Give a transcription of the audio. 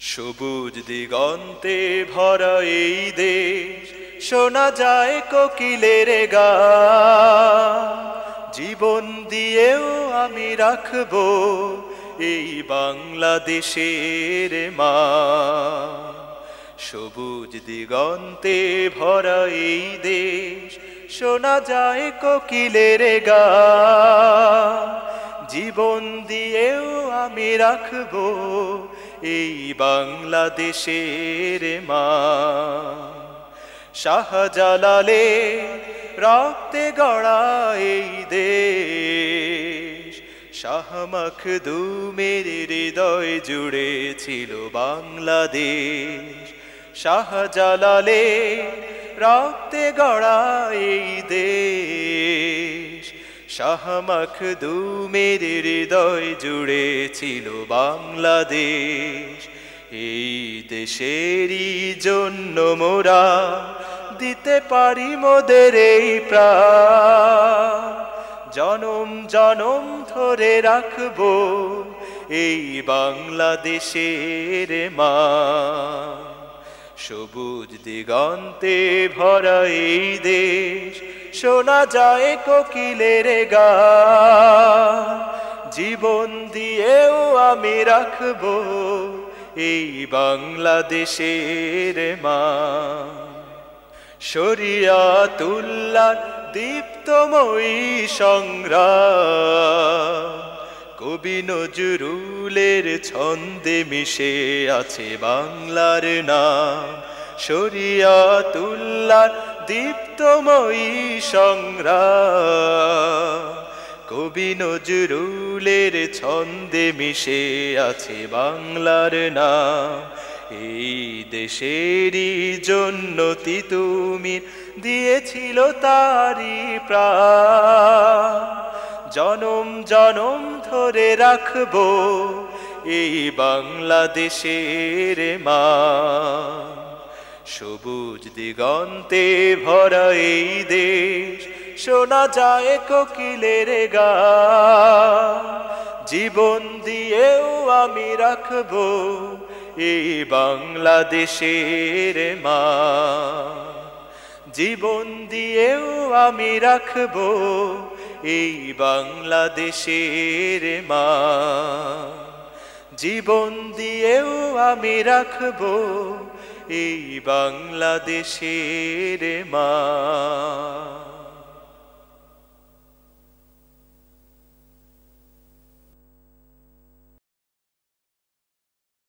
সবুজ দিগন্তে ভরা এই দেশ, শোনা যায় কোকিলের গা জীবন দিয়েও আমি রাখব এই বাংলাদেশের মা সবুজ দিগন্তে ভরা এই দেশ, শোনা যায় কোকিলের গা জীবন দিয়েও আমি রাখব এই বাংলাদেশের মা। শাহজালালে রক্তে গড়া এই দেশ। শাহ মখদুমের হৃদয় জুড়ে ছিল বাংলাদেশ। শাহজালালে রক্তে গড়া এই দেশ। শাহ মখদুমের হৃদয় জুড়ে ছিল বাংলাদেশ। এই দেশেরই জন্য মোরা দিতে পারি মোদের এই জনম জনম ধরে রাখব এই বাংলাদেশের মা। সবুজ দিগন্তে ভরা এই দেশ, শোনা যায় কোকিলের গা জীবন দিয়েও আমি রাখব এই বাংলাদেশের মা শরিয়াতুল্লাহ দীপ্তময়ী সংগ্রাম। কবি নজরুলের ছন্দে মিশে আছে বাংলার নাম। শরিয়াতুল্লাহ দীপ্তময়ী সংগ্রাম। কবি নজরুলের ছন্দে মিশে আছে বাংলার নাম। এই দেশেরই জন্য তুমি দিয়েছিল তারি প্রা জনম জনম ধরে রাখব এই বাংলাদেশের মা। সবুজ দিগন্তে ভরা এই দেশ, শোনা যায় কোকিলের গা। জীবন দিয়েও আমি রাখব এই বাংলাদেশের মা। জীবন দিয়েও আমি রাখব এই বাংলাদেশের মা। জীবন দিয়েও আমি রাখব এই বাংলাদেশের মা।